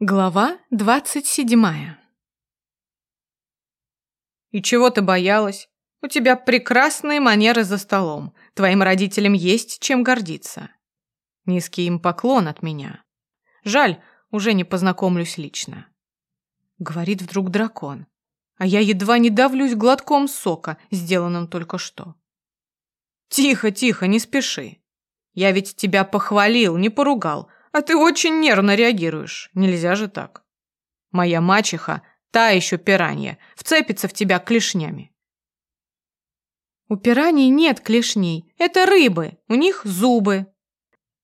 Глава двадцать седьмая «И чего ты боялась? У тебя прекрасные манеры за столом. Твоим родителям есть чем гордиться». Низкий им поклон от меня. Жаль, уже не познакомлюсь лично. Говорит вдруг дракон, а я едва не давлюсь глотком сока, сделанным только что. «Тихо, тихо, не спеши. Я ведь тебя похвалил, не поругал, а ты очень нервно реагируешь. Нельзя же так. Моя мачеха, та еще пиранья, вцепится в тебя клешнями. У пираний нет клешней. Это рыбы. У них зубы.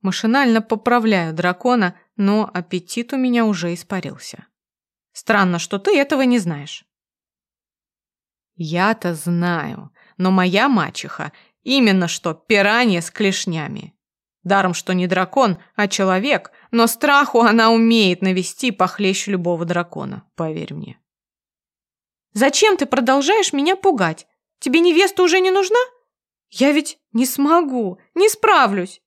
Машинально поправляю дракона, но аппетит у меня уже испарился. Странно, что ты этого не знаешь. Я-то знаю, но моя мачеха именно что пиранья с клешнями. Даром, что не дракон, а человек, но страху она умеет навести похлеще любого дракона, поверь мне. Зачем ты продолжаешь меня пугать? Тебе невеста уже не нужна? Я ведь не смогу, не справлюсь.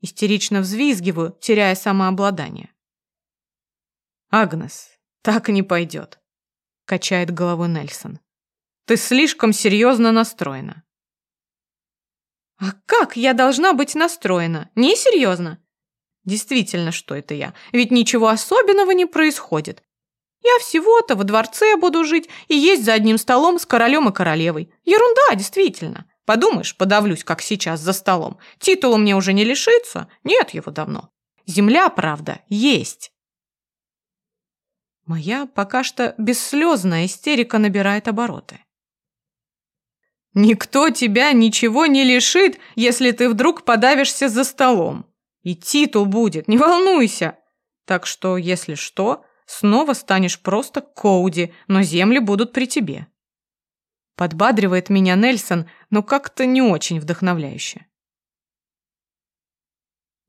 Истерично взвизгиваю, теряя самообладание. Агнес, так не пойдет, качает головой Нельсон. Ты слишком серьезно настроена. А как я должна быть настроена? Несерьезно? Действительно, что это я? Ведь ничего особенного не происходит. Я всего-то во дворце буду жить и есть за одним столом с королем и королевой. Ерунда, действительно. Подумаешь, подавлюсь, как сейчас, за столом. Титула мне уже не лишиться? Нет его давно. Земля, правда, есть. Моя пока что бесслезная истерика набирает обороты. Никто тебя ничего не лишит, если ты вдруг подавишься за столом. И титул будет, не волнуйся. Так что, если что, снова станешь просто Коуди, но земли будут при тебе. Подбадривает меня Нельсон, но как-то не очень вдохновляюще.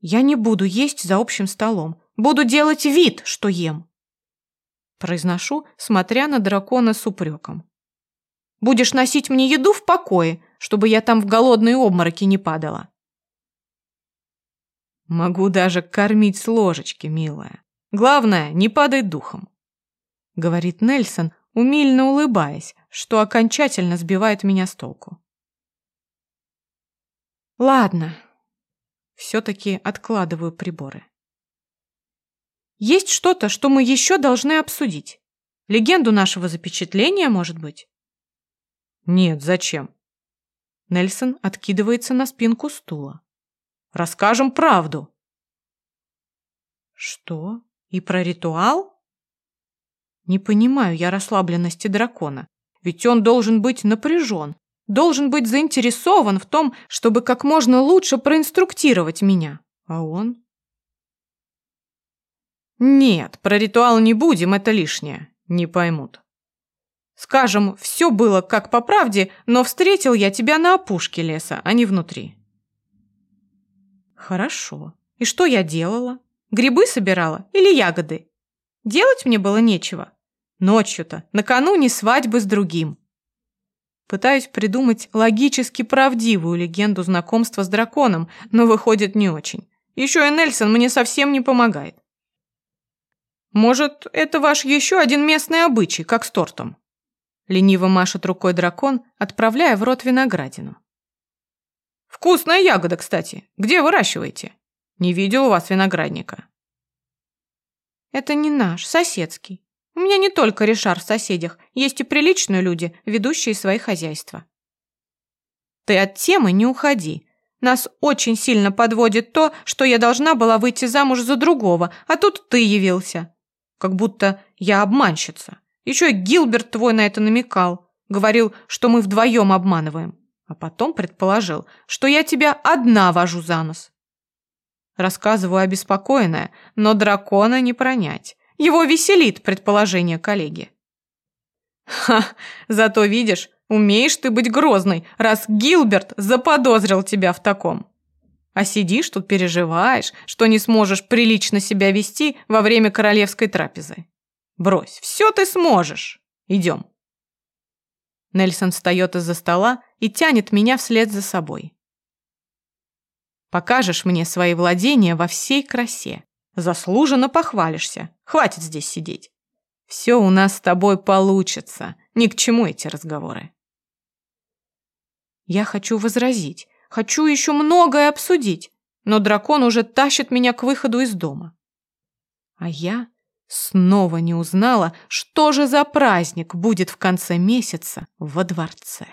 Я не буду есть за общим столом. Буду делать вид, что ем. Произношу, смотря на дракона с упреком. Будешь носить мне еду в покое, чтобы я там в голодные обмороки не падала. Могу даже кормить с ложечки, милая. Главное, не падай духом. Говорит Нельсон, умильно улыбаясь, что окончательно сбивает меня с толку. Ладно. Все-таки откладываю приборы. Есть что-то, что мы еще должны обсудить. Легенду нашего запечатления, может быть? Нет, зачем? Нельсон откидывается на спинку стула. Расскажем правду. Что? И про ритуал? Не понимаю я расслабленности дракона, ведь он должен быть напряжен, должен быть заинтересован в том, чтобы как можно лучше проинструктировать меня. А он? Нет, про ритуал не будем, это лишнее. Не поймут. Скажем, все было как по правде, но встретил я тебя на опушке леса, а не внутри. Хорошо. И что я делала? Грибы собирала или ягоды? Делать мне было нечего. Ночью-то, накануне свадьбы с другим. Пытаюсь придумать логически правдивую легенду знакомства с драконом, но выходит не очень. Еще и Нельсон мне совсем не помогает. Может, это ваш еще один местный обычай, как с тортом? Лениво машет рукой дракон, отправляя в рот виноградину. «Вкусная ягода, кстати. Где выращиваете? Не видел у вас виноградника». «Это не наш, соседский. У меня не только Ришар в соседях, есть и приличные люди, ведущие свои хозяйства». «Ты от темы не уходи. Нас очень сильно подводит то, что я должна была выйти замуж за другого, а тут ты явился. Как будто я обманщица». Еще и Гилберт твой на это намекал. Говорил, что мы вдвоем обманываем. А потом предположил, что я тебя одна вожу за нос. Рассказываю обеспокоенная, но дракона не пронять. Его веселит предположение коллеги. Ха, зато видишь, умеешь ты быть грозной, раз Гилберт заподозрил тебя в таком. А сидишь тут переживаешь, что не сможешь прилично себя вести во время королевской трапезы. Брось, все ты сможешь. Идем. Нельсон встает из-за стола и тянет меня вслед за собой. Покажешь мне свои владения во всей красе. Заслуженно похвалишься. Хватит здесь сидеть. Все у нас с тобой получится. Ни к чему эти разговоры. Я хочу возразить. Хочу еще многое обсудить. Но дракон уже тащит меня к выходу из дома. А я снова не узнала, что же за праздник будет в конце месяца во дворце.